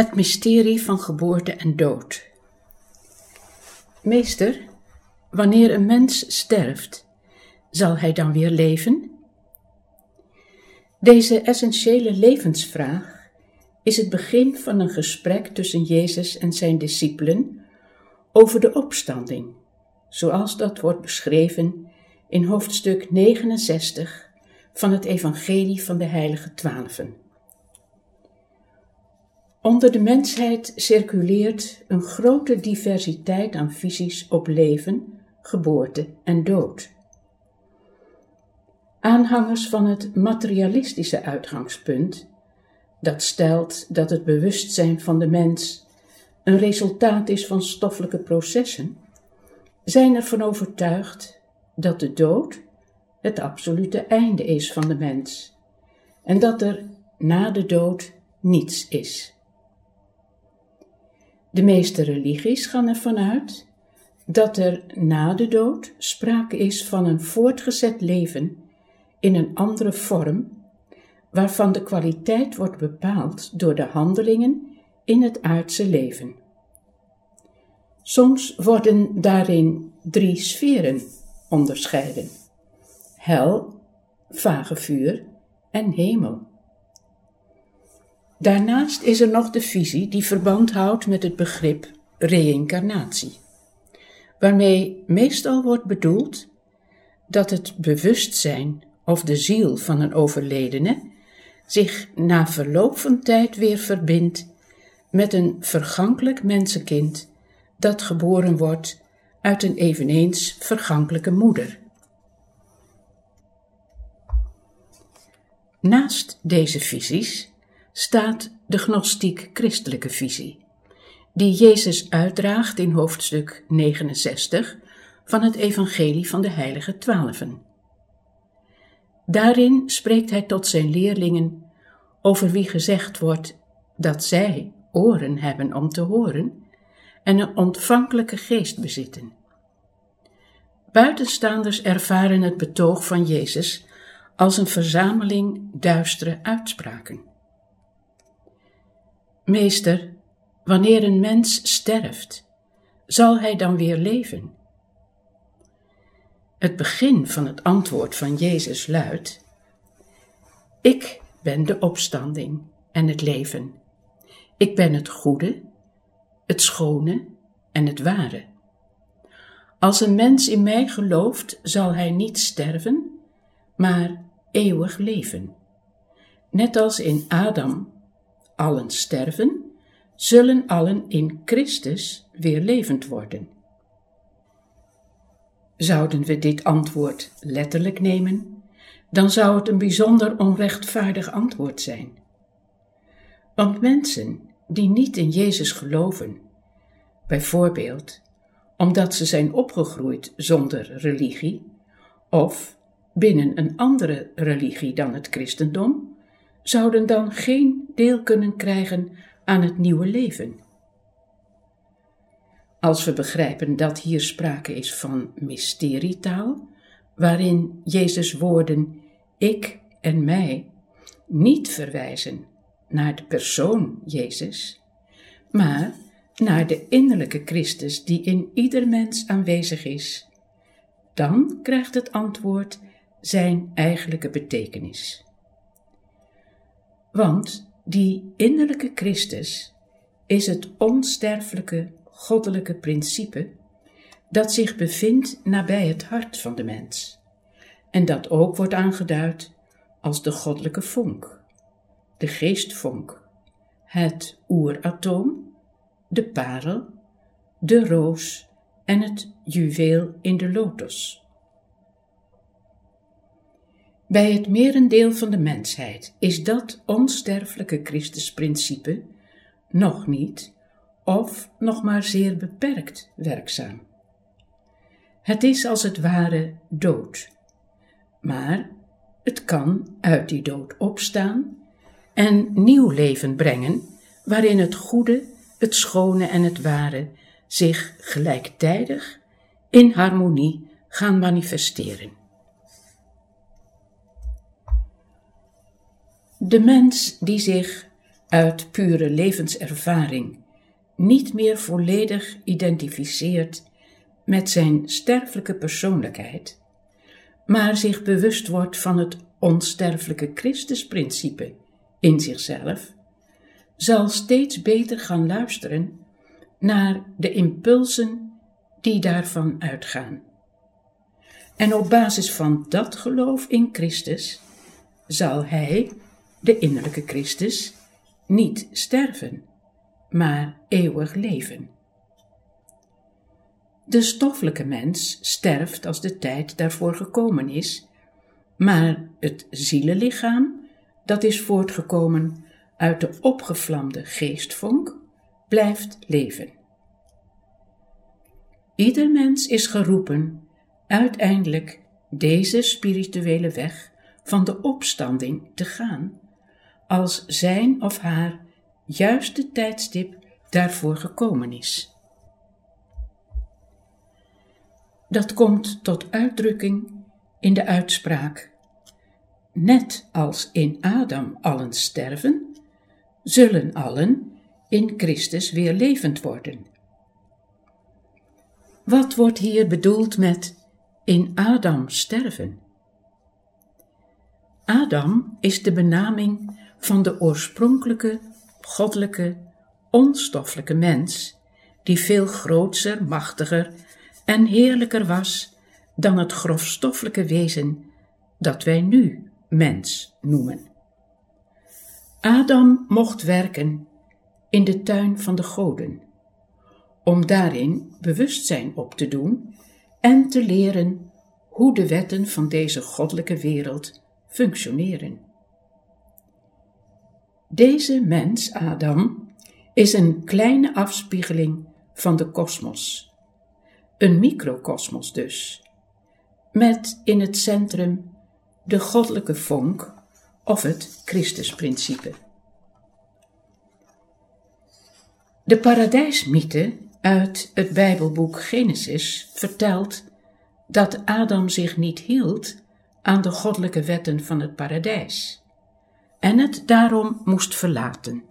Het mysterie van geboorte en dood. Meester, wanneer een mens sterft, zal hij dan weer leven? Deze essentiële levensvraag is het begin van een gesprek tussen Jezus en zijn discipelen over de opstanding, zoals dat wordt beschreven in hoofdstuk 69 van het Evangelie van de Heilige Twaalfen. Onder de mensheid circuleert een grote diversiteit aan visies op leven, geboorte en dood. Aanhangers van het materialistische uitgangspunt, dat stelt dat het bewustzijn van de mens een resultaat is van stoffelijke processen, zijn ervan overtuigd dat de dood het absolute einde is van de mens en dat er na de dood niets is. De meeste religies gaan ervan uit dat er na de dood sprake is van een voortgezet leven in een andere vorm, waarvan de kwaliteit wordt bepaald door de handelingen in het aardse leven. Soms worden daarin drie sferen onderscheiden: hel, vage vuur en hemel. Daarnaast is er nog de visie die verband houdt met het begrip reïncarnatie, waarmee meestal wordt bedoeld dat het bewustzijn of de ziel van een overledene zich na verloop van tijd weer verbindt met een vergankelijk mensenkind dat geboren wordt uit een eveneens vergankelijke moeder. Naast deze visies staat de gnostiek-christelijke visie, die Jezus uitdraagt in hoofdstuk 69 van het Evangelie van de Heilige Twaalfen. Daarin spreekt hij tot zijn leerlingen over wie gezegd wordt dat zij oren hebben om te horen en een ontvankelijke geest bezitten. Buitenstaanders ervaren het betoog van Jezus als een verzameling duistere uitspraken. Meester, wanneer een mens sterft, zal hij dan weer leven? Het begin van het antwoord van Jezus luidt: Ik ben de opstanding en het leven. Ik ben het goede, het schone en het ware. Als een mens in mij gelooft, zal hij niet sterven, maar eeuwig leven. Net als in Adam allen sterven, zullen allen in Christus weer levend worden. Zouden we dit antwoord letterlijk nemen, dan zou het een bijzonder onrechtvaardig antwoord zijn. Want mensen die niet in Jezus geloven, bijvoorbeeld omdat ze zijn opgegroeid zonder religie, of binnen een andere religie dan het christendom, zouden dan geen deel kunnen krijgen aan het nieuwe leven. Als we begrijpen dat hier sprake is van mysterietaal, waarin Jezus' woorden ik en mij niet verwijzen naar de persoon Jezus, maar naar de innerlijke Christus die in ieder mens aanwezig is, dan krijgt het antwoord zijn eigenlijke betekenis. Want die innerlijke Christus is het onsterfelijke goddelijke principe dat zich bevindt nabij het hart van de mens en dat ook wordt aangeduid als de goddelijke vonk, de geestvonk, het oeratoom, de parel, de roos en het juweel in de lotus. Bij het merendeel van de mensheid is dat onsterfelijke Christusprincipe nog niet of nog maar zeer beperkt werkzaam. Het is als het ware dood, maar het kan uit die dood opstaan en nieuw leven brengen, waarin het goede, het schone en het ware zich gelijktijdig in harmonie gaan manifesteren. De mens die zich uit pure levenservaring niet meer volledig identificeert met zijn sterfelijke persoonlijkheid, maar zich bewust wordt van het onsterfelijke Christusprincipe in zichzelf, zal steeds beter gaan luisteren naar de impulsen die daarvan uitgaan. En op basis van dat geloof in Christus zal hij, de innerlijke Christus, niet sterven, maar eeuwig leven. De stoffelijke mens sterft als de tijd daarvoor gekomen is, maar het zielenlichaam, dat is voortgekomen uit de opgevlamde geestvonk, blijft leven. Ieder mens is geroepen uiteindelijk deze spirituele weg van de opstanding te gaan, als zijn of haar juiste tijdstip daarvoor gekomen is. Dat komt tot uitdrukking in de uitspraak: Net als in Adam allen sterven, zullen allen in Christus weer levend worden. Wat wordt hier bedoeld met in Adam sterven? Adam is de benaming van de oorspronkelijke, goddelijke, onstoffelijke mens, die veel grootser, machtiger en heerlijker was dan het grofstoffelijke wezen dat wij nu mens noemen. Adam mocht werken in de tuin van de goden, om daarin bewustzijn op te doen en te leren hoe de wetten van deze goddelijke wereld functioneren. Deze mens, Adam, is een kleine afspiegeling van de kosmos. Een microkosmos dus, met in het centrum de goddelijke vonk of het Christusprincipe. De paradijsmythe uit het Bijbelboek Genesis vertelt dat Adam zich niet hield aan de goddelijke wetten van het paradijs en het daarom moest verlaten.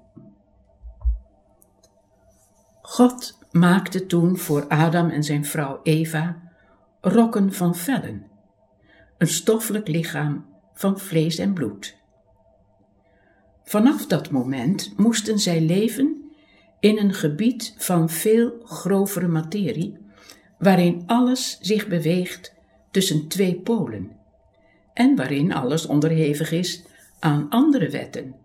God maakte toen voor Adam en zijn vrouw Eva rokken van vellen, een stoffelijk lichaam van vlees en bloed. Vanaf dat moment moesten zij leven in een gebied van veel grovere materie, waarin alles zich beweegt tussen twee polen en waarin alles onderhevig is aan andere wetten,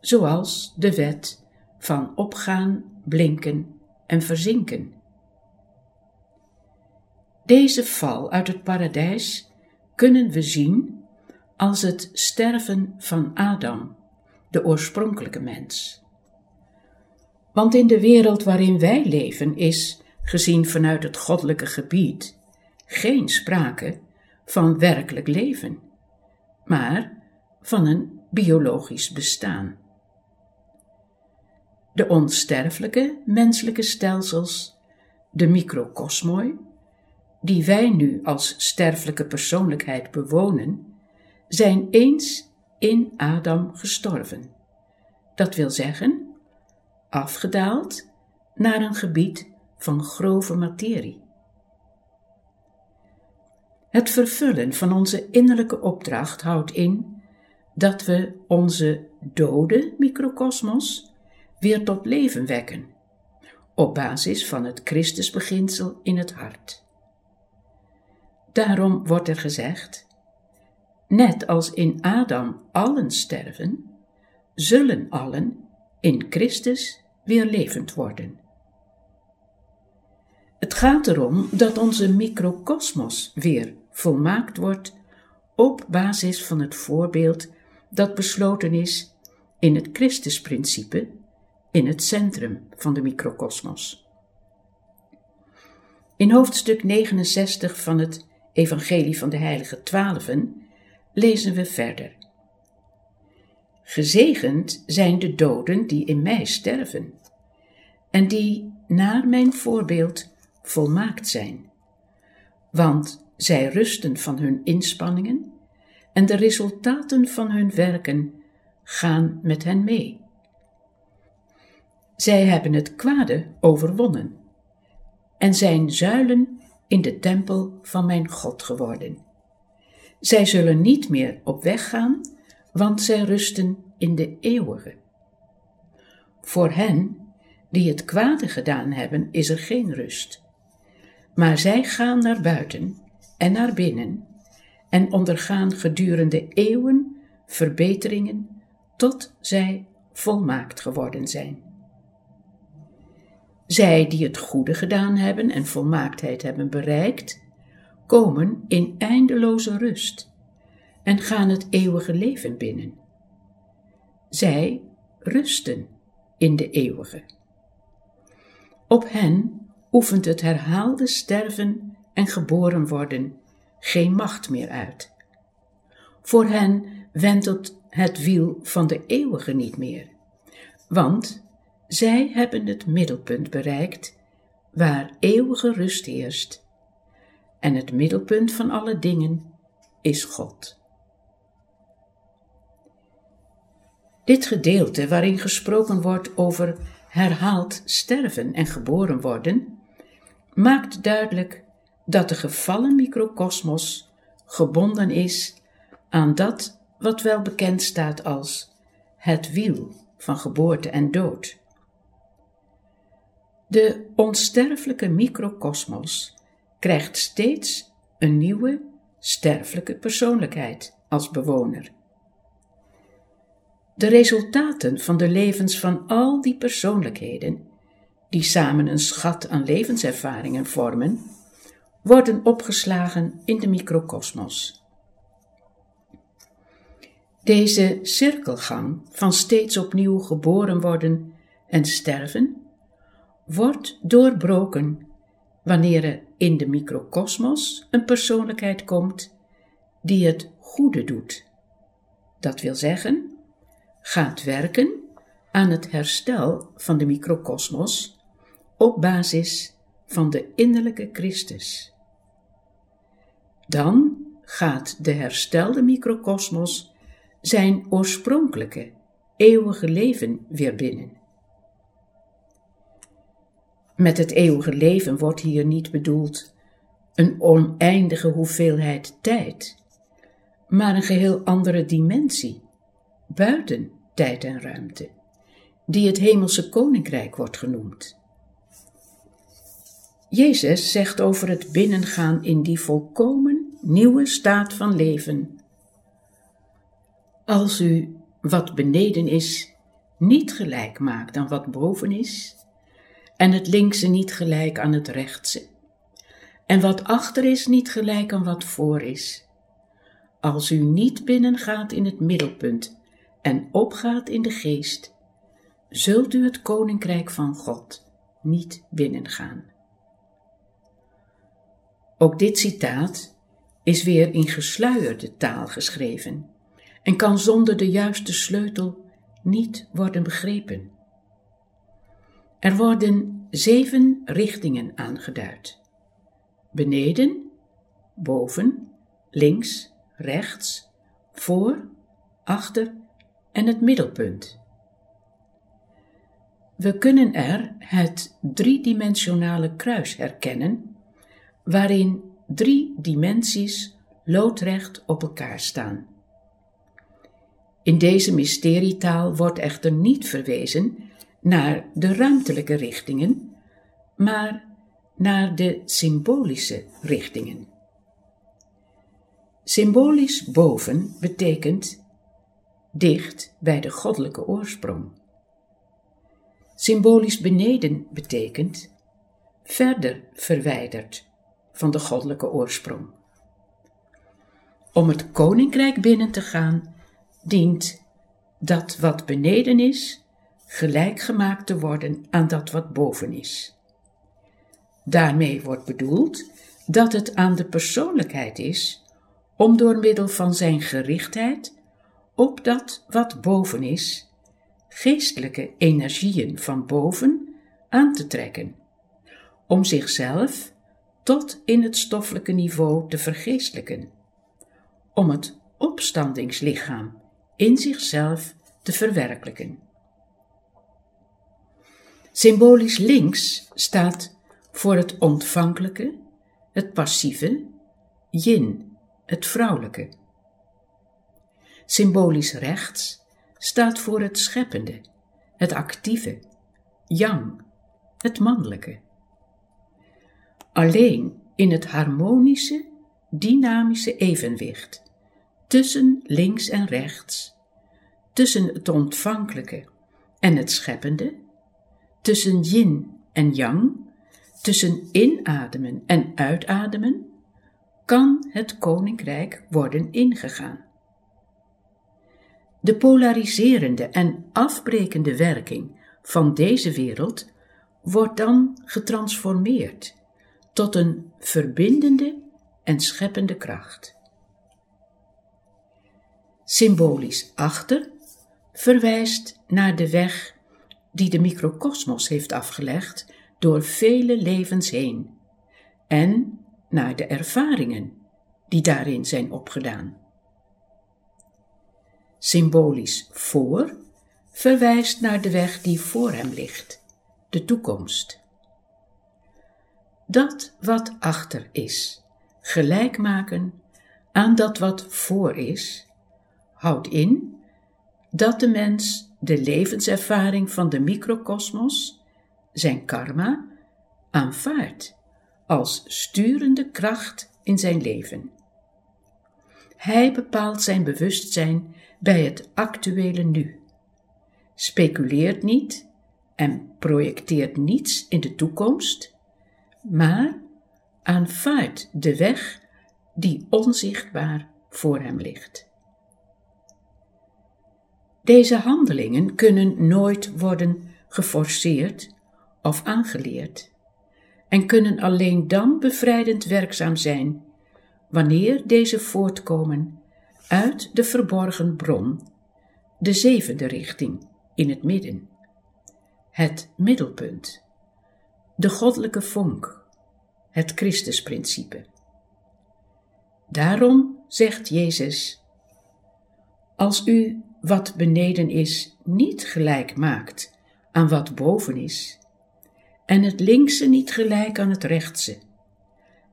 zoals de wet van opgaan, blinken en verzinken. Deze val uit het paradijs kunnen we zien als het sterven van Adam, de oorspronkelijke mens. Want in de wereld waarin wij leven is, gezien vanuit het goddelijke gebied, geen sprake van werkelijk leven, maar van een biologisch bestaan. De onsterfelijke menselijke stelsels, de microcosmoi, die wij nu als sterfelijke persoonlijkheid bewonen, zijn eens in Adam gestorven. Dat wil zeggen, afgedaald naar een gebied van grove materie. Het vervullen van onze innerlijke opdracht houdt in dat we onze dode microcosmos weer tot leven wekken, op basis van het Christusbeginsel in het hart. Daarom wordt er gezegd: Net als in Adam allen sterven, zullen allen in Christus weer levend worden. Het gaat erom dat onze microcosmos weer volmaakt wordt op basis van het voorbeeld dat besloten is in het Christusprincipe in het centrum van de microcosmos. In hoofdstuk 69 van het Evangelie van de Heilige Twaalfen lezen we verder. Gezegend zijn de doden die in mij sterven en die naar mijn voorbeeld volmaakt zijn, want zij rusten van hun inspanningen en de resultaten van hun werken gaan met hen mee. Zij hebben het kwade overwonnen en zijn zuilen in de tempel van mijn God geworden. Zij zullen niet meer op weg gaan, want zij rusten in de eeuwige. Voor hen die het kwade gedaan hebben, is er geen rust. Maar zij gaan naar buiten en naar binnen en ondergaan gedurende eeuwen verbeteringen tot zij volmaakt geworden zijn. Zij die het goede gedaan hebben en volmaaktheid hebben bereikt, komen in eindeloze rust en gaan het eeuwige leven binnen. Zij rusten in de eeuwige. Op hen oefent het herhaalde sterven en geboren worden geen macht meer uit. Voor hen wentelt het wiel van de eeuwige niet meer, want zij hebben het middelpunt bereikt waar eeuwige rust heerst. En het middelpunt van alle dingen is God. Dit gedeelte waarin gesproken wordt over herhaald sterven en geboren worden, maakt duidelijk dat de gevallen microcosmos gebonden is aan dat wat wel bekend staat als het wiel van geboorte en dood. De onsterfelijke microcosmos krijgt steeds een nieuwe, sterfelijke persoonlijkheid als bewoner. De resultaten van de levens van al die persoonlijkheden, die samen een schat aan levenservaringen vormen, worden opgeslagen in de microcosmos. Deze cirkelgang van steeds opnieuw geboren worden en sterven wordt doorbroken wanneer er in de microcosmos een persoonlijkheid komt die het goede doet. Dat wil zeggen, gaat werken aan het herstel van de microcosmos op basis van de innerlijke Christus. Dan gaat de herstelde microcosmos zijn oorspronkelijke, eeuwige leven weer binnen. Met het eeuwige leven wordt hier niet bedoeld een oneindige hoeveelheid tijd, maar een geheel andere dimensie, buiten tijd en ruimte, die het hemelse koninkrijk wordt genoemd. Jezus zegt over het binnengaan in die volkomen nieuwe staat van leven. Als u wat beneden is niet gelijk maakt aan wat boven is, en het linkse niet gelijk aan het rechtse, en wat achter is niet gelijk aan wat voor is. Als u niet binnengaat in het middelpunt en opgaat in de geest, zult u het koninkrijk van God niet binnengaan. Ook dit citaat is weer in gesluierde taal geschreven en kan zonder de juiste sleutel niet worden begrepen. Er worden zeven richtingen aangeduid. Beneden, boven, links, rechts, voor, achter en het middelpunt. We kunnen er het driedimensionale kruis herkennen, waarin drie dimensies loodrecht op elkaar staan. In deze mysterietaal wordt echter niet verwezen naar de ruimtelijke richtingen, maar naar de symbolische richtingen. Symbolisch boven betekent dicht bij de goddelijke oorsprong. Symbolisch beneden betekent verder verwijderd van de goddelijke oorsprong. Om het koninkrijk binnen te gaan, dient dat wat beneden is gelijk gemaakt te worden aan dat wat boven is. Daarmee wordt bedoeld dat het aan de persoonlijkheid is om door middel van zijn gerichtheid op dat wat boven is, geestelijke energieën van boven aan te trekken, om zichzelf tot in het stoffelijke niveau te vergeestelijken, om het opstandingslichaam in zichzelf te verwerkelijken. Symbolisch links staat voor het ontvankelijke, het passieve, yin, het vrouwelijke. Symbolisch rechts staat voor het scheppende, het actieve, yang, het mannelijke. Alleen in het harmonische, dynamische evenwicht tussen links en rechts, tussen het ontvankelijke en het scheppende, tussen yin en yang, tussen inademen en uitademen, kan het koninkrijk worden ingegaan. De polariserende en afbrekende werking van deze wereld wordt dan getransformeerd tot een verbindende en scheppende kracht. Symbolisch achter verwijst naar de weg die de microcosmos heeft afgelegd door vele levens heen en naar de ervaringen die daarin zijn opgedaan. Symbolisch voor verwijst naar de weg die voor hem ligt, de toekomst. Dat wat achter is, gelijk maken aan dat wat voor is, houdt in dat de mens de levenservaring van de microcosmos, zijn karma, aanvaardt als sturende kracht in zijn leven. Hij bepaalt zijn bewustzijn bij het actuele nu, speculeert niet en projecteert niets in de toekomst, maar aanvaardt de weg die onzichtbaar voor hem ligt. Deze handelingen kunnen nooit worden geforceerd of aangeleerd en kunnen alleen dan bevrijdend werkzaam zijn wanneer deze voortkomen uit de verborgen bron, de zevende richting in het midden, het middelpunt, de goddelijke vonk, het Christusprincipe. Daarom zegt Jezus: Als u wat beneden is niet gelijk maakt aan wat boven is, en het linkse niet gelijk aan het rechtse,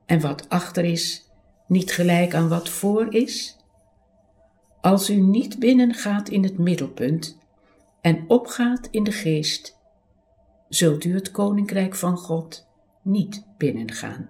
en wat achter is niet gelijk aan wat voor is, als u niet binnengaat in het middelpunt en opgaat in de geest, zult u het koninkrijk van God niet binnengaan.